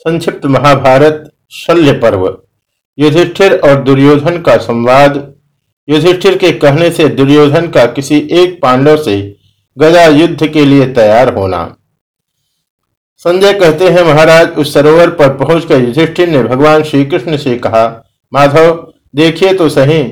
संक्षिप्त महाभारत शल्य पर्व युधिष्ठिर और दुर्योधन का संवाद। युधिष्ठिर के कहने से दुर्योधन का किसी एक पांडव से गदा युद्ध के लिए तैयार होना। संजय कहते हैं, महाराज, उस सरोवर पर पहुंचकर युधिष्ठिर ने भगवान श्री कृष्ण से कहा, माधव, देखिए तो सही,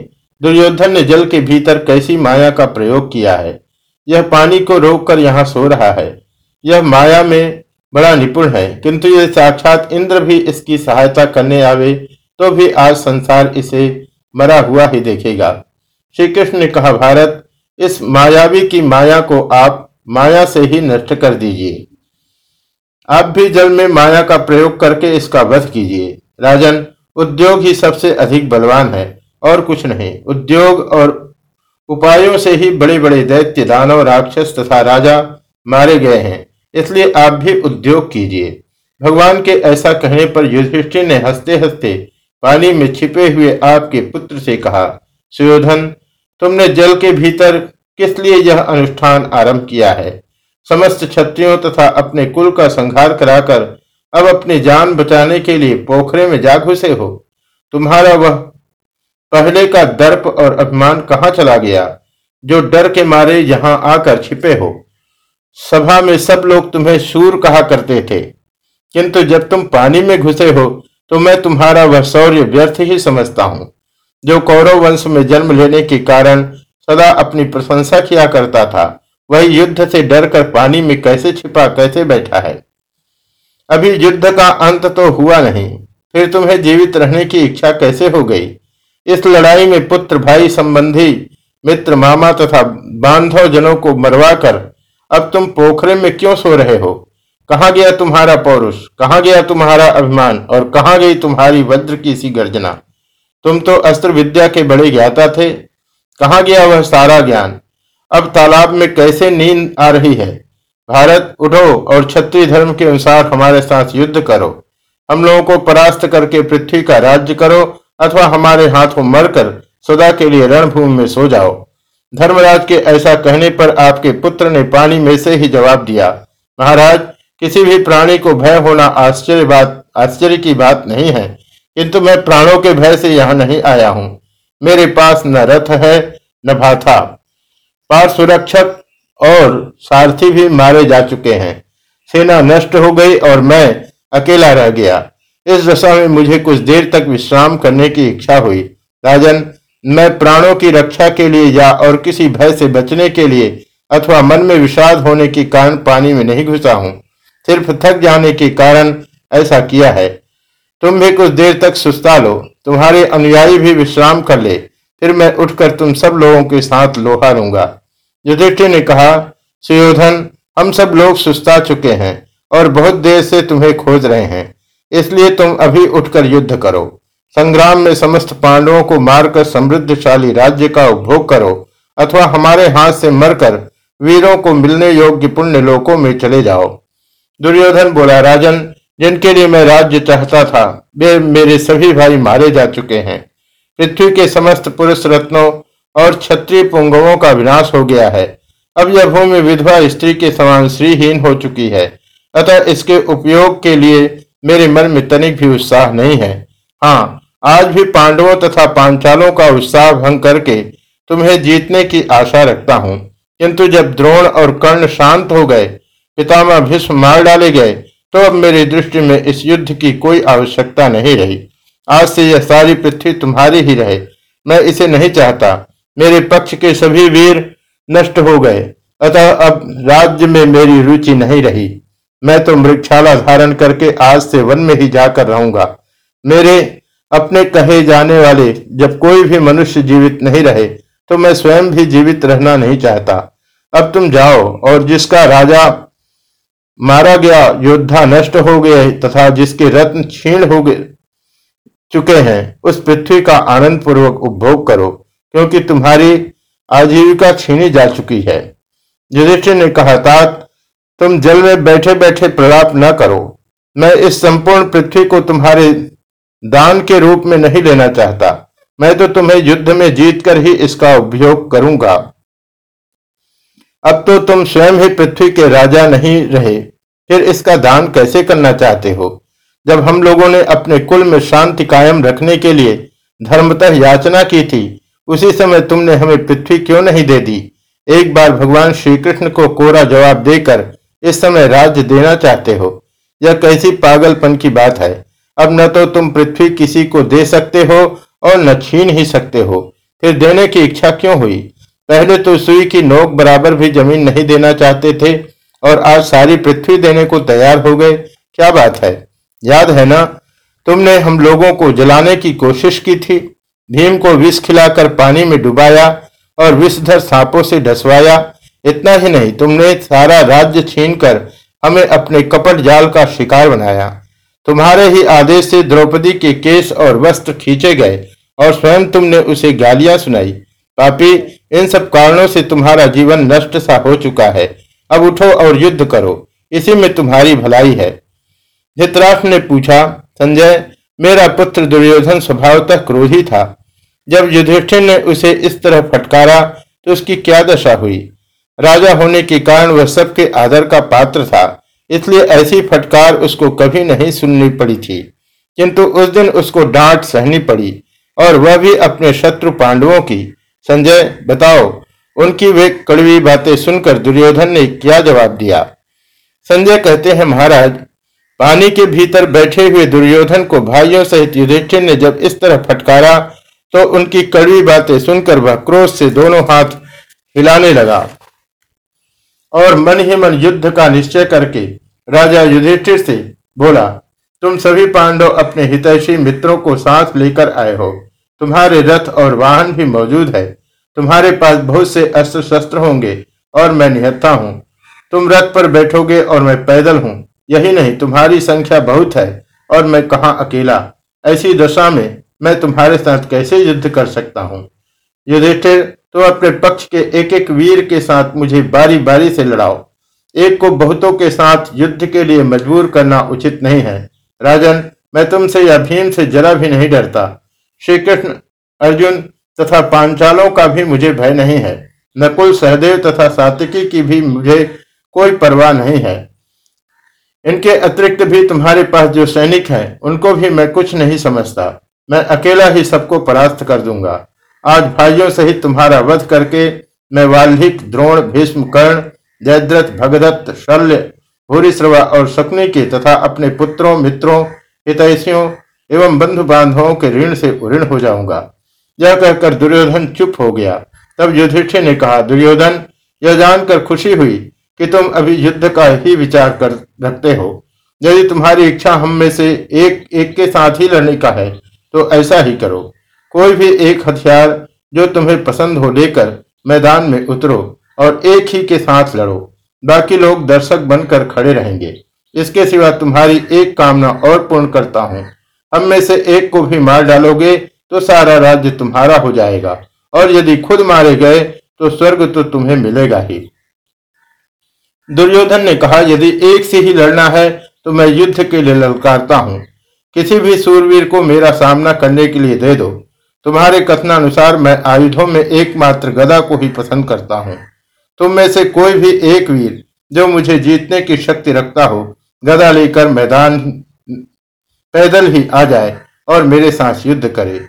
दुर्योधन ने जल के भीतर कैसी माया का प्रयोग किया है। यह पानी को रोककर यहाँ सो रहा है। यह माया में बड़ा निपुण है। किंतु यदि साक्षात इंद्र भी इसकी सहायता करने आवे तो भी आज संसार इसे मरा हुआ ही देखेगा। श्री कृष्ण ने कहा, भारत, इस मायावी की माया को आप माया से ही नष्ट कर दीजिए। आप भी जल में माया का प्रयोग करके इसका वध कीजिए। राजन, उद्योग ही सबसे अधिक बलवान है, और कुछ नहीं। उद्योग और उपायों से ही बड़े बड़े दैत्य, दानव, राक्षस तथा राजा मारे गए हैं। इसलिए आप भी उद्योग कीजिए। भगवान के ऐसा कहने पर युधिष्ठिर ने हँसते हँसते पानी में छिपे हुए आपके पुत्र से कहा, सुयोधन, तुमने जल के भीतर किस लिए यह अनुष्ठान आरंभ किया है? समस्त क्षत्रियों तथा अपने कुल का संहार कराकर अब अपनी जान बचाने के लिए पोखरे में जा घुसे हो। तुम्हारा वह पहले का दर्प और अभिमान कहाँ चला गया, जो डर के मारे यहाँ आकर छिपे हो? सभा में सब लोग तुम्हें सूर कहा करते थे। किंतु जब तुम पानी में घुसे हो तो मैं तुम्हारा वह शौर्य व्यर्थ ही समझता हूँ, जो कौरव वंश में जन्म लेने के कारण सदा अपनी प्रशंसा किया करता था। वही युद्ध से डरकर पानी में कैसे छिपा, कैसे बैठा है? अभी युद्ध का अंत तो हुआ नहीं, फिर तुम्हें जीवित रहने की इच्छा कैसे हो गई? इस लड़ाई में पुत्र, भाई, संबंधी, मित्र, मामा तथा बांधव जनों को मरवाकर अब तुम पोखरे में क्यों सो रहे हो? कहा गया तुम्हारा पौरुष? कहा गया तुम्हारा अभिमान? और कहा गई तुम्हारी वज्र की सी गर्जना? तुम तो अस्त्र विद्या के बड़े ज्ञाता थे। कहा गया वह सारा ज्ञान? अब तालाब में कैसे नींद आ रही है? भारत, उठो और क्षत्रिय धर्म के अनुसार हमारे साथ युद्ध करो। हम लोगों को परास्त करके पृथ्वी का राज्य करो, अथवा हमारे हाथों मरकर सदा के लिए रणभूमि में सो जाओ। धर्मराज के ऐसा कहने पर आपके पुत्र ने पानी में से ही जवाब दिया, महाराज, किसी भी प्राणी को भय होना आश्चर्य बात, आश्चर्य की बात नहीं है, किंतु मैं प्राणों के भय से यहाँ नहीं आया हूँ। मेरे पास न रथ है, न भाथा। पार सुरक्षक और सारथी भी मारे जा चुके हैं। सेना नष्ट हो गई और मैं अकेला रह गया। इस दशा में मुझे कुछ देर तक विश्राम करने की इच्छा हुई। राजन मैं प्राणों की रक्षा के लिए या और किसी भय से बचने के लिए अथवा मन में विषाद होने के कारण पानी में नहीं घुसा हूँ। सिर्फ़ थक जाने के कारण ऐसा किया है। तुम भी कुछ देर तक सुस्ता लो, तुम्हारे अनुयायी भी विश्राम कर ले, फिर मैं उठकर तुम सब लोगों के साथ लोहा लूँगा। युधिष्ठिर ने कहा, सुयोधन, हम सब लोग सुस्ता चुके हैं और बहुत देर से तुम्हें खोज रहे हैं, इसलिए तुम अभी उठकर युद्ध करो। संग्राम में समस्त पांडवों को मारकर समृद्धशाली राज्य का उपभोग करो, अथवा हमारे हाथ से मरकर वीरों को मिलने योग्य पुण्य लोकों में चले जाओ। दुर्योधन बोला, राजन, जिनके लिए मैं राज्य चाहता था, वे मेरे सभी भाई मारे जा चुके हैं। पृथ्वी के समस्त पुरुष रत्नों और क्षत्रिय पुंगवों का विनाश हो गया है। अब यह भूमि विधवा स्त्री के समान श्रीहीन हो चुकी है। अतः इसके उपयोग के लिए मेरे मन में तनिक भी उत्साह नहीं है। हाँ आज भी पांडवों तथा पांचालों का उत्साह भंग करके तुम्हें जीतने की आशा रखता हूँ। किंतु जब द्रोण और कर्ण शांत हो गए, पितामह भीष्म मार डाले गए तो अब मेरी दृष्टि में इस युद्ध की कोई आवश्यकता नहीं रही। आज से यह सारी पृथ्वी तुम्हारी ही रहे। मैं इसे नहीं चाहता। मेरे पक्ष के सभी वीर नष्ट हो गए। अतः अब राज्य में मेरी रुचि नहीं रही। मैं तो मृक्षाला धारण करके आज से वन में ही जाकर रहूँगा। मेरे अपने कहे जाने वाले जब कोई भी मनुष्य जीवित नहीं रहे तो मैं स्वयं भी जीवित रहना नहीं चाहता। अब तुम जाओ और जिसका राजा मारा गया, योद्धा नष्ट हो गए तथा जिसके रत्न क्षीण हो गए, चुके हैं, उस पृथ्वी का आनंद पूर्वक उपभोग करो, क्योंकि तुम्हारी आजीविका छीनी जा चुकी है। युधिष्ठिर ने कहा, तात, तुम जल में बैठे बैठे प्रलाप न करो। मैं इस संपूर्ण पृथ्वी को तुम्हारे दान के रूप में नहीं लेना चाहता। मैं तो तुम्हें युद्ध में जीतकर ही इसका उपयोग करूँगा। अब तो तुम स्वयं ही पृथ्वी के राजा नहीं रहे। फिर इसका दान कैसे करना चाहते हो? जब हम लोगों ने अपने कुल में शांति कायम रखने के लिए धर्मतः याचना की थी, उसी समय तुमने हमें पृथ्वी क्यों नहीं दे दी? एक बार भगवान श्री कृष्ण को कोरा जवाब देकर इस समय राज्य देना चाहते हो। यह कैसी पागलपन की बात है। अब न तो तुम पृथ्वी किसी को दे सकते हो और न छीन ही सकते हो। फिर देने की इच्छा क्यों हुई? पहले तो सुई की नोक बराबर भी ज़मीन नहीं देना चाहते थे और आज सारी पृथ्वी देने को तैयार हो गए। क्या बात है? याद है ना? तुमने हम लोगों को जलाने की कोशिश की थी। भीम को विष खिलाकर पानी में डुबाया और विषधर सांपों से डसवाया। इतना ही नहीं, तुमने सारा राज्य छीनकर हमें अपने कपट जाल का शिकार बनाया। तुम्हारे ही आदेश से द्रौपदी के केस और वस्त्र खींचे गए, और स्वयं तुमने उसे गालियाँ सुनाई। पापी, इन सब कारणों से तुम्हारा जीवन नष्ट सा हो चुका है। अब उठो और युद्ध करो, इसी में तुम्हारी भलाई है। धृतराष्ट्र ने पूछा, संजय, मेरा पुत्र दुर्योधन स्वभावतः क्रोधी था। जब युधिष्ठिर ने उसे इस तरह फटकारा तो उसकी क्या दशा हुई? राजा होने के कारण वह सबके आदर का पात्र था। इसलिए ऐसी फटकार उसको कभी नहीं सुननी पड़ी थी। किंतु उस दिन उसको डांट सहनी पड़ी और वह भी अपने शत्रु पांडवों की। संजय, बताओ, उनकी वे कड़वी बातें सुनकर दुर्योधन ने क्या जवाब दिया? संजय कहते हैं, महाराज, पानी के भीतर बैठे हुए दुर्योधन को भाइयों सहित युधिष्ठिर ने जब इस तरह फटकारा तो उनकी कड़वी बातें सुनकर वह क्रोध से दोनों हाथ हिलाने लगा। और मन ही मन युद्ध का निश्चय करके राजा युधिष्ठिर से बोला, तुम सभी पांडव अपने हितैषी मित्रों को साथ लेकर आए हो। तुम्हारे रथ और वाहन भी मौजूद है। तुम्हारे पास बहुत से अस्त्र शस्त्र होंगे और मैं निहत्ता हूँ। तुम रथ पर बैठोगे और मैं पैदल हूँ। यही नहीं, तुम्हारी संख्या बहुत है और मैं कहा अकेला। ऐसी दशा में मैं तुम्हारे साथ कैसे युद्ध कर सकता हूँ? युधिष्ठिर तो अपने पक्ष के एक एक वीर के साथ मुझे बारी बारी से लड़ाओ। एक को बहुतों के साथ युद्ध के लिए मजबूर करना उचित नहीं है। राजन, मैं तुमसे या भीम से जरा भी नहीं डरता। श्री कृष्ण अर्जुन तथा पांचालों का भी मुझे भय नहीं है। नकुल, सहदेव तथा सातिकी की भी मुझे कोई परवाह नहीं है। इनके अतिरिक्त भी तुम्हारे पास जो सैनिक हैं, उनको भी मैं कुछ नहीं समझता। मैं अकेला ही सबको परास्त कर दूँगा। आज भाइयों सहित तुम्हारा वध करके मैं वाल्हिक द्रोण, भीष्म, कर्ण, जयद्रथ, भगदत्त, शल्य भूरिश्रवा और शकुनी के तथा अपने पुत्रों, मित्रों, हितैषियों एवं बंधु बांधवों के ऋण से ऋण हो जाऊँगा। यह कहकर दुर्योधन चुप हो गया। तब युधिष्ठिर ने कहा, दुर्योधन, यह जानकर खुशी हुई कि तुम अभी युद्ध का ही विचार कर रखते हो। यदि तुम्हारी इच्छा हम में से एक एक के साथ ही लड़ने का है तो ऐसा ही करो। कोई भी एक हथियार जो तुम्हें पसंद हो लेकर मैदान में उतरो और एक ही के साथ लड़ो। बाकी लोग दर्शक बनकर खड़े रहेंगे। इसके सिवा तुम्हारी एक कामना और पूर्ण करता हूँ। हम में से एक को भी मार डालोगे तो सारा राज्य तुम्हारा हो जाएगा और यदि खुद मारे गए तो स्वर्ग तो तुम्हें मिलेगा ही। दुर्योधन ने कहा, यदि एक से ही लड़ना है तो मैं युद्ध के लिए ललकारता हूँ। किसी भी सूरवीर को मेरा सामना करने के लिए दे दो। तुम्हारे कथनानुसार मैं आयुधों में एकमात्र गदा को ही पसंद करता हूँ। तुम में से कोई भी एक वीर, जो मुझे जीतने की शक्ति रखता हो, गदा लेकर मैदान पैदल ही आ जाए और मेरे साथ युद्ध करे।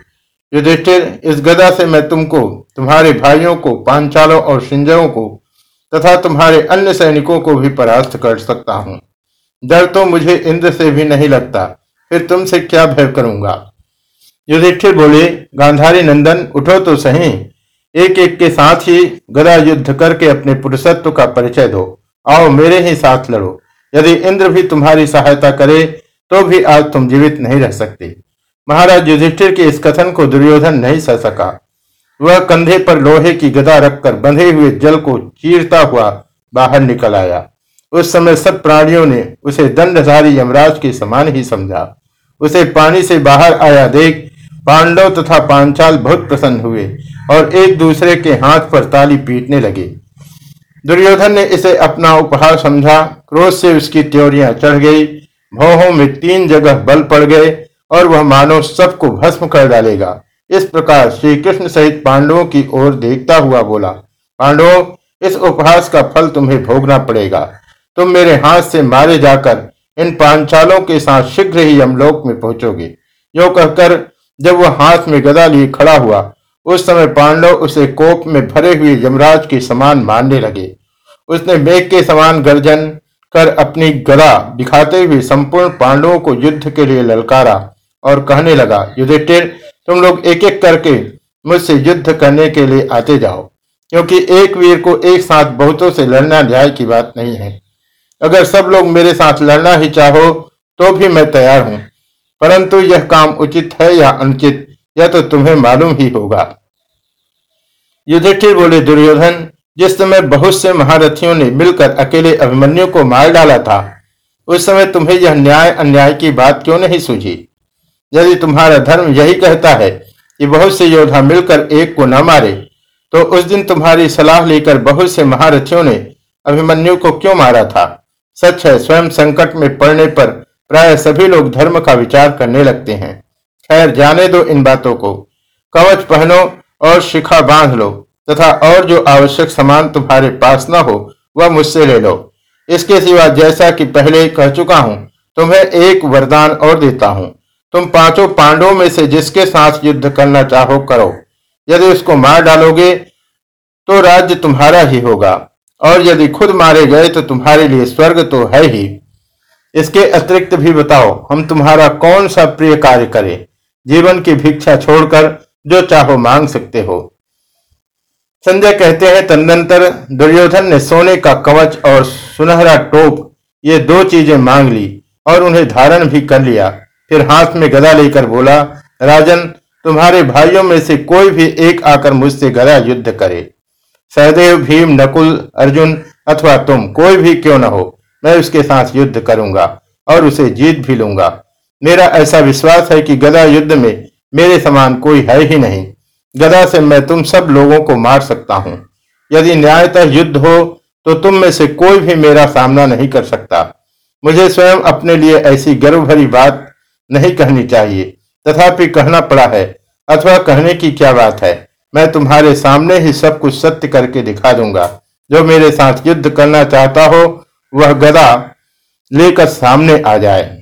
युधिष्ठिर, इस गदा से मैं तुमको, तुम्हारे भाइयों को, पांचालों और सिंजरों को, तथा तुम्हारे अन्य सैनिकों को भी परास्त कर सकता हूँ। डर तो मुझे इंद्र से भी नहीं लगता, फिर तुमसे क्या भय करूँगा? युधिष्ठिर बोले, गांधारी नंदन, उठो तो सही। एक एक के साथ ही गदा युद्ध करके अपने पुरुषत्व का परिचय दो। आओ, मेरे ही साथ लड़ो। यदि इंद्र भी तुम्हारी सहायता करे तो भी आज तुम जीवित नहीं रह सकते। महाराज युधिष्ठिर के इस कथन को दुर्योधन नहीं सह सका। वह कंधे पर लोहे की गदा रखकर बंधे हुए जल को चीरता हुआ बाहर निकल आया। उस समय सब प्राणियों ने उसे दंडधारी यमराज के समान ही समझा। उसे पानी से बाहर आया देख पांडव तथा पांचाल बहुत प्रसन्न हुए और एक दूसरे के हाथ पर ताली पीटने लगे। दुर्योधन ने इसे अपना उपहार समझा। क्रोध से उसकी त्योरियाँ चढ़ गई। भौहों में तीन जगह बल पड़ गए और वह मानव सबको भस्म कर डालेगा। इस प्रकार श्री कृष्ण सहित पांडवों की ओर देखता हुआ बोला, पांडवों, इस उपहास का फल तुम्हें भोगना पड़ेगा। तुम मेरे हाथ से मारे जाकर इन पांचालों के साथ शीघ्र ही यमलोक में पहुंचोगे। यो कहकर जब वह हाथ में गदा लिए खड़ा हुआ, उस समय पांडव उसे कोप में भरे हुए यमराज के समान मारने लगे। उसने मेघ के समान गर्जन कर अपनी गदा दिखाते हुए संपूर्ण पांडवों को युद्ध के लिए ललकारा और कहने लगा, युधिष्ठिर, तुम लोग एक एक करके मुझसे युद्ध करने के लिए आते जाओ, क्योंकि एक वीर को एक साथ बहुतों से लड़ना न्याय की बात नहीं है। अगर सब लोग मेरे साथ लड़ना ही चाहो तो भी मैं तैयार हूँ। परंतु यह काम उचित है या अनुचित, यह तो तुम्हें मालूम ही होगा। युधिष्ठिर बोले, दुर्योधन, जिस समय बहुत से महारथियों ने मिलकर अकेले अभिमन्यु को मार डाला था, उस समय तुम्हें यह न्याय अन्याय की बात क्यों नहीं सूझी? यदि तुम्हारा धर्म यही कहता है कि बहुत से योद्धा मिलकर एक को न मारे तो उस दिन तुम्हारी सलाह लेकर बहुत से महारथियों ने अभिमन्यु को क्यों मारा था? सच है, स्वयं संकट में पड़ने पर प्राय सभी लोग धर्म का विचार करने लगते हैं। खैर, जाने दो इन बातों को। कवच पहनो और शिखा बाँध लो, तथा और जो आवश्यक सामान तुम्हारे पास न हो, वह मुझसे ले लो। इसके सिवा जैसा कि पहले कह चुका हूँ, तुम्हें एक वरदान और देता हूँ। तुम पाँचों पांडवों में से जिसके साथ युद्ध करना चाहो, करो। यदि उसको मार डालोगे तो राज्य तुम्हारा ही होगा, और यदि खुद मारे गए तो तुम्हारे लिए स्वर्ग तो है ही। इसके अतिरिक्त भी बताओ, हम तुम्हारा कौन सा प्रिय कार्य करें? जीवन की भिक्षा छोड़कर जो चाहो मांग सकते हो। संजय कहते हैं, तदनंतर दुर्योधन ने सोने का कवच और सुनहरा टोप, ये दो चीज़ें मांग ली और उन्हें धारण भी कर लिया। फिर हाथ में गदा लेकर बोला, राजन, तुम्हारे भाइयों में से कोई भी एक आकर मुझसे गदा युद्ध करे। सहदेव, भीम, नकुल, अर्जुन अथवा तुम, कोई भी क्यों न हो। मैं उसके साथ युद्ध करूँगा और उसे जीत भी लूँगा। मेरा ऐसा विश्वास है कि गदा युद्ध में मेरे समान कोई है ही नहीं। गदा से मैं तुम सब लोगों को मार सकता हूँ। यदि न्यायतः युद्ध हो तो तुम में से कोई भी मेरा सामना नहीं कर सकता। मुझे स्वयं अपने लिए ऐसी गर्व भरी बात नहीं कहनी चाहिए। तथापि कहना पड़ा है, अथवा कहने की क्या बात है? मैं तुम्हारे सामने ही सब कुछ सत्य करके दिखा दूँगा। जो मेरे साथ युद्ध करना चाहता हो वह गदा लेकर सामने आ जाए।